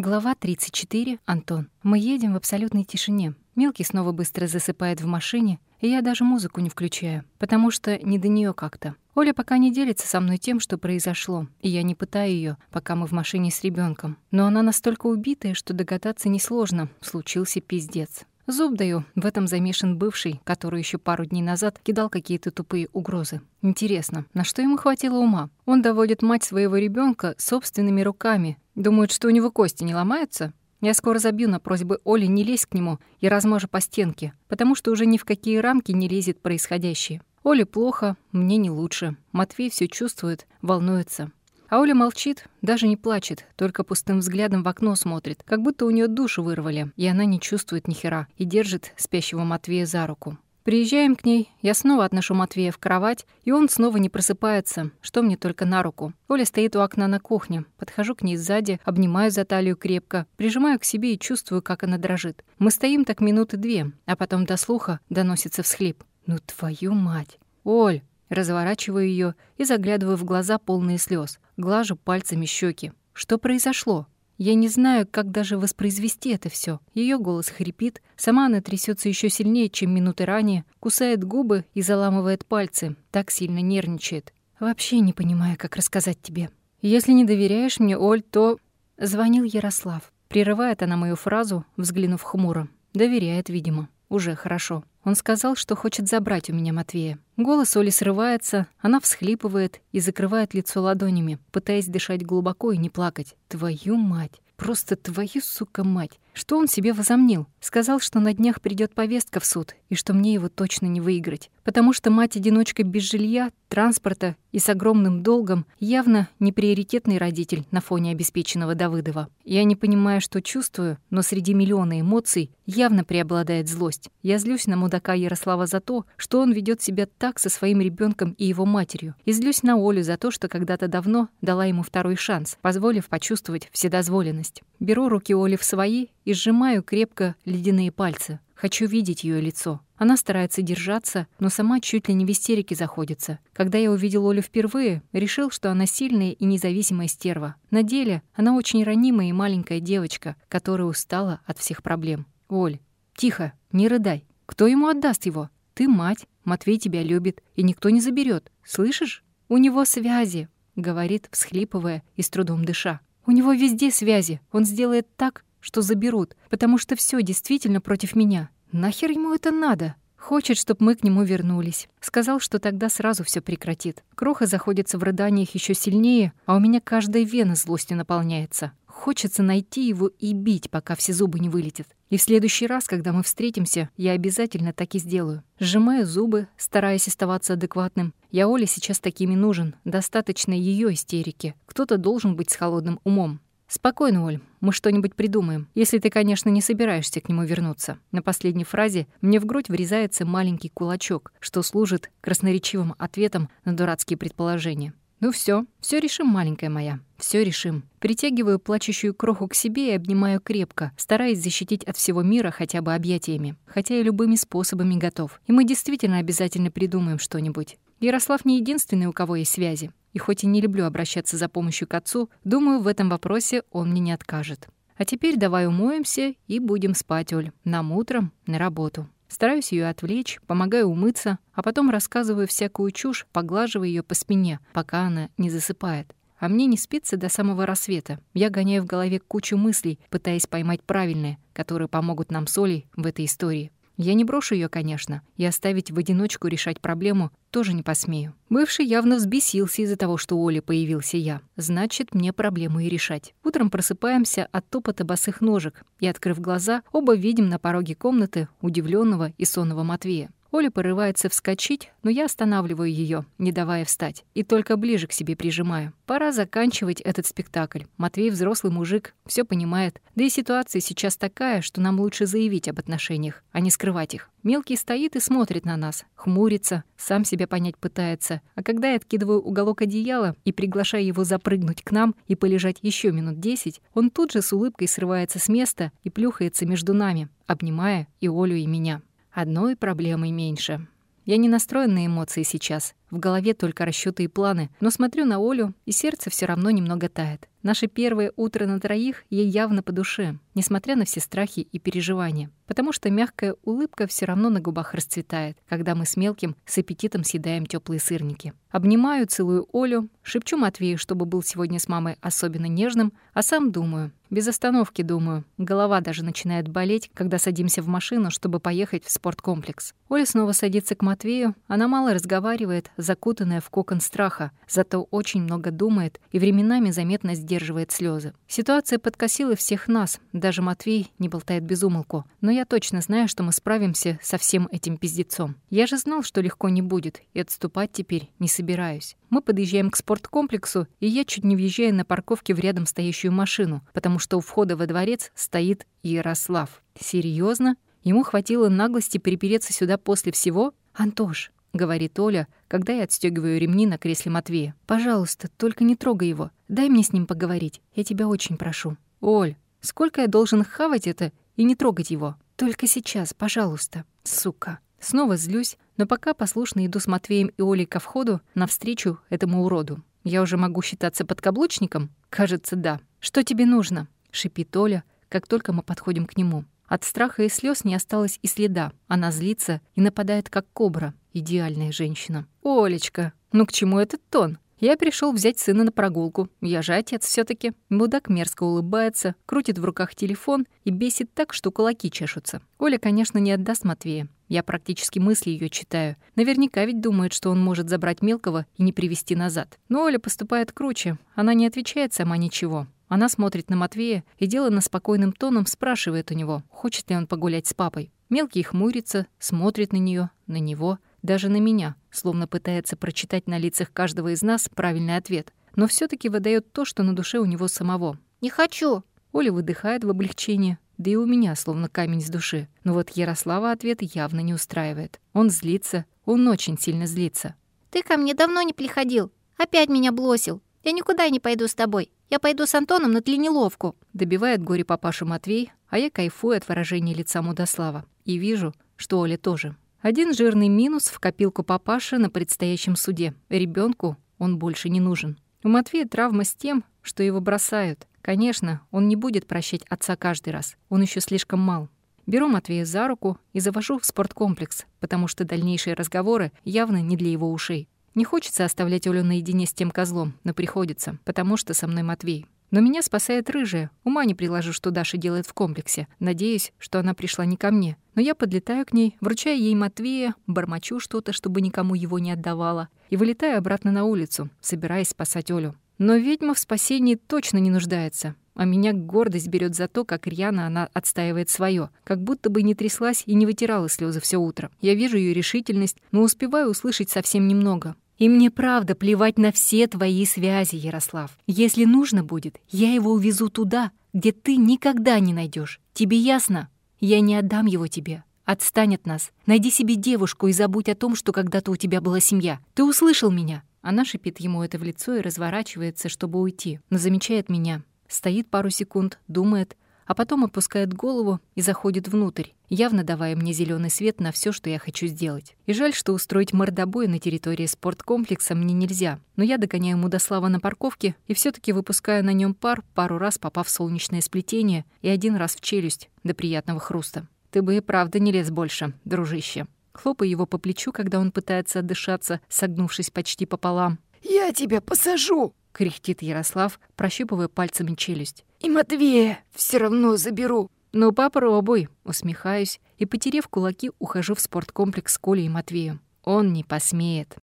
Глава 34. Антон. Мы едем в абсолютной тишине. Мелкий снова быстро засыпает в машине, и я даже музыку не включаю, потому что не до нее как-то. Оля пока не делится со мной тем, что произошло, и я не пытаю ее, пока мы в машине с ребенком. Но она настолько убитая, что догадаться несложно. Случился пиздец. Зуб даю, в этом замешан бывший, который еще пару дней назад кидал какие-то тупые угрозы. Интересно, на что ему хватило ума? Он доводит мать своего ребенка собственными руками. Думает, что у него кости не ломаются? Я скоро забью на просьбы Оли не лезть к нему и размажу по стенке, потому что уже ни в какие рамки не лезет происходящее. Оле плохо, мне не лучше. Матвей все чувствует, волнуется. А Оля молчит, даже не плачет, только пустым взглядом в окно смотрит, как будто у нее душу вырвали, и она не чувствует ни хера и держит спящего Матвея за руку. Приезжаем к ней, я снова отношу Матвея в кровать, и он снова не просыпается, что мне только на руку. Оля стоит у окна на кухне. Подхожу к ней сзади, обнимаю за талию крепко, прижимаю к себе и чувствую, как она дрожит. Мы стоим так минуты две, а потом до слуха доносится всхлип. «Ну твою мать!» «Оль!» Разворачиваю ее и заглядываю в глаза полные слез, глажу пальцами щеки. «Что произошло?» Я не знаю, как даже воспроизвести это все. Ее голос хрипит, сама она трясется еще сильнее, чем минуты ранее, кусает губы и заламывает пальцы, так сильно нервничает. Вообще не понимаю, как рассказать тебе. Если не доверяешь мне, Оль, то... Звонил Ярослав. Прерывает она мою фразу, взглянув хмуро. Доверяет, видимо. Уже хорошо. Он сказал, что хочет забрать у меня Матвея. Голос Оли срывается, она всхлипывает и закрывает лицо ладонями, пытаясь дышать глубоко и не плакать. Твою мать! Просто твою, сука, мать! Что он себе возомнил? Сказал, что на днях придет повестка в суд, и что мне его точно не выиграть. Потому что мать-одиночка без жилья, транспорта и с огромным долгом явно не приоритетный родитель на фоне обеспеченного Давыдова. Я не понимаю, что чувствую, но среди миллиона эмоций явно преобладает злость. Я злюсь на мудака Ярослава за то, что он ведет себя так со своим ребенком и его матерью. И злюсь на Олю за то, что когда-то давно дала ему второй шанс, позволив почувствовать вседозволенность. Беру руки Оли в свои и сжимаю крепко ледяные пальцы. Хочу видеть ее лицо. Она старается держаться, но сама чуть ли не в истерике заходится. Когда я увидел Олю впервые, решил, что она сильная и независимая стерва. На деле она очень ранимая и маленькая девочка, которая устала от всех проблем. «Оль, тихо, не рыдай. Кто ему отдаст его? Ты мать, Матвей тебя любит, и никто не заберет. Слышишь? У него связи», — говорит, всхлипывая и с трудом дыша. «У него везде связи. Он сделает так, что заберут, потому что все действительно против меня. Нахер ему это надо? Хочет, чтобы мы к нему вернулись. Сказал, что тогда сразу все прекратит. Кроха заходится в рыданиях еще сильнее, а у меня каждая вена злостью наполняется. Хочется найти его и бить, пока все зубы не вылетят. И в следующий раз, когда мы встретимся, я обязательно так и сделаю. Сжимаю зубы, стараясь оставаться адекватным. Я Оле сейчас такими нужен. Достаточно ее истерики. Кто-то должен быть с холодным умом. «Спокойно, Оль, мы что-нибудь придумаем, если ты, конечно, не собираешься к нему вернуться». На последней фразе мне в грудь врезается маленький кулачок, что служит красноречивым ответом на дурацкие предположения. «Ну все, все решим, маленькая моя, все решим». Притягиваю плачущую кроху к себе и обнимаю крепко, стараясь защитить от всего мира хотя бы объятиями, хотя и любыми способами готов. И мы действительно обязательно придумаем что-нибудь. Ярослав не единственный, у кого есть связи. И хоть и не люблю обращаться за помощью к отцу, думаю, в этом вопросе он мне не откажет. А теперь давай умоемся и будем спать, Оль. Нам утром на работу. Стараюсь ее отвлечь, помогаю умыться, а потом рассказываю всякую чушь, поглаживая ее по спине, пока она не засыпает. А мне не спится до самого рассвета. Я гоняю в голове кучу мыслей, пытаясь поймать правильные, которые помогут нам с Олей в этой истории. Я не брошу ее, конечно, и оставить в одиночку решать проблему тоже не посмею. Бывший явно взбесился из-за того, что у Оли появился я. Значит, мне проблему и решать. Утром просыпаемся от топота босых ножек, и, открыв глаза, оба видим на пороге комнаты удивленного и сонного Матвея. Оля порывается вскочить, но я останавливаю ее, не давая встать, и только ближе к себе прижимаю. Пора заканчивать этот спектакль. Матвей взрослый мужик, все понимает. Да и ситуация сейчас такая, что нам лучше заявить об отношениях, а не скрывать их. Мелкий стоит и смотрит на нас, хмурится, сам себя понять пытается. А когда я откидываю уголок одеяла и приглашаю его запрыгнуть к нам и полежать еще минут десять, он тут же с улыбкой срывается с места и плюхается между нами, обнимая и Олю, и меня. Одной проблемой меньше. Я не настроен на эмоции сейчас. В голове только расчеты и планы, но смотрю на Олю, и сердце все равно немного тает. Наше первое утро на троих ей явно по душе, несмотря на все страхи и переживания. Потому что мягкая улыбка все равно на губах расцветает, когда мы с мелким с аппетитом съедаем теплые сырники. Обнимаю, целую Олю, шепчу Матвею, чтобы был сегодня с мамой особенно нежным, а сам думаю, без остановки думаю. Голова даже начинает болеть, когда садимся в машину, чтобы поехать в спорткомплекс. Оля снова садится к Матвею. Она мало разговаривает, закутанная в кокон страха, зато очень много думает и временами заметно сдерживает слезы. Ситуация подкосила всех нас. Даже Матвей не болтает без умолку. Но я точно знаю, что мы справимся со всем этим пиздецом. Я же знал, что легко не будет, и отступать теперь не собираюсь. Мы подъезжаем к спорткомплексу, и я чуть не въезжаю на парковке в рядом стоящую машину, потому что у входа во дворец стоит Ярослав. Серьезно? Ему хватило наглости перепереться сюда после всего? «Антош», — говорит Оля, когда я отстегиваю ремни на кресле Матвея. «Пожалуйста, только не трогай его. Дай мне с ним поговорить. Я тебя очень прошу». «Оль, сколько я должен хавать это и не трогать его? Только сейчас, пожалуйста. Сука». Снова злюсь, но пока послушно иду с Матвеем и Олей ко входу навстречу этому уроду. Я уже могу считаться подкаблучником? Кажется, да. «Что тебе нужно?» — шипит Оля, как только мы подходим к нему. От страха и слез не осталось и следа. Она злится и нападает, как кобра. Идеальная женщина. «Олечка, ну к чему этот тон? Я пришел взять сына на прогулку. Я же отец все таки Будак мерзко улыбается, крутит в руках телефон и бесит так, что кулаки чешутся. Оля, конечно, не отдаст Матвея. Я практически мысли ее читаю. Наверняка ведь думает, что он может забрать мелкого и не привести назад. Но Оля поступает круче. Она не отвечает сама ничего. Она смотрит на Матвея и деланно спокойным тоном спрашивает у него, хочет ли он погулять с папой. Мелкий хмурится, смотрит на нее, на него, даже на меня, словно пытается прочитать на лицах каждого из нас правильный ответ, но все таки выдает то, что на душе у него самого. «Не хочу!» Оля выдыхает в облегчении, да и у меня словно камень с души. Но вот Ярослава ответ явно не устраивает. Он злится, он очень сильно злится. «Ты ко мне давно не приходил. Опять меня бросил. Я никуда не пойду с тобой. Я пойду с Антоном на тлинеловку», — добивает горе папаша Матвей, а я кайфую от выражения лица Мудослава. И вижу, что Оля тоже. Один жирный минус в копилку папаши на предстоящем суде. Ребенку он больше не нужен. У Матвея травма с тем, что его бросают. Конечно, он не будет прощать отца каждый раз. Он еще слишком мал. Беру Матвея за руку и завожу в спорткомплекс, потому что дальнейшие разговоры явно не для его ушей. Не хочется оставлять Олю наедине с тем козлом, но приходится, потому что со мной Матвей. Но меня спасает рыжая. Ума не приложу, что Даша делает в комплексе. Надеюсь, что она пришла не ко мне. Но я подлетаю к ней, вручаю ей Матвея, бормочу что-то, чтобы никому его не отдавала, и вылетаю обратно на улицу, собираясь спасать Олю. Но ведьма в спасении точно не нуждается. А меня гордость берет за то, как рьяно она отстаивает свое, как будто бы не тряслась и не вытирала слезы все утро. Я вижу ее решительность, но успеваю услышать совсем немного. И мне правда плевать на все твои связи, Ярослав. Если нужно будет, я его увезу туда, где ты никогда не найдешь. Тебе ясно? Я не отдам его тебе. Отстань от нас. Найди себе девушку и забудь о том, что когда-то у тебя была семья. Ты услышал меня?» Она шипит ему это в лицо и разворачивается, чтобы уйти, но замечает меня. Стоит пару секунд, думает, а потом опускает голову и заходит внутрь, явно давая мне зеленый свет на все, что я хочу сделать. И жаль, что устроить мордобой на территории спорткомплекса мне нельзя, но я догоняю Мудослава на парковке и все таки выпускаю на нем пар, пару раз попав в солнечное сплетение и один раз в челюсть до приятного хруста. «Ты бы и правда не лез больше, дружище». Хлопаю его по плечу, когда он пытается отдышаться, согнувшись почти пополам. «Я тебя посажу!» — кряхтит Ярослав, прощупывая пальцами челюсть. «И Матвея все равно заберу!» «Ну, попробуй!» — усмехаюсь и, потерев кулаки, ухожу в спорткомплекс с Колей и Матвеем. Он не посмеет.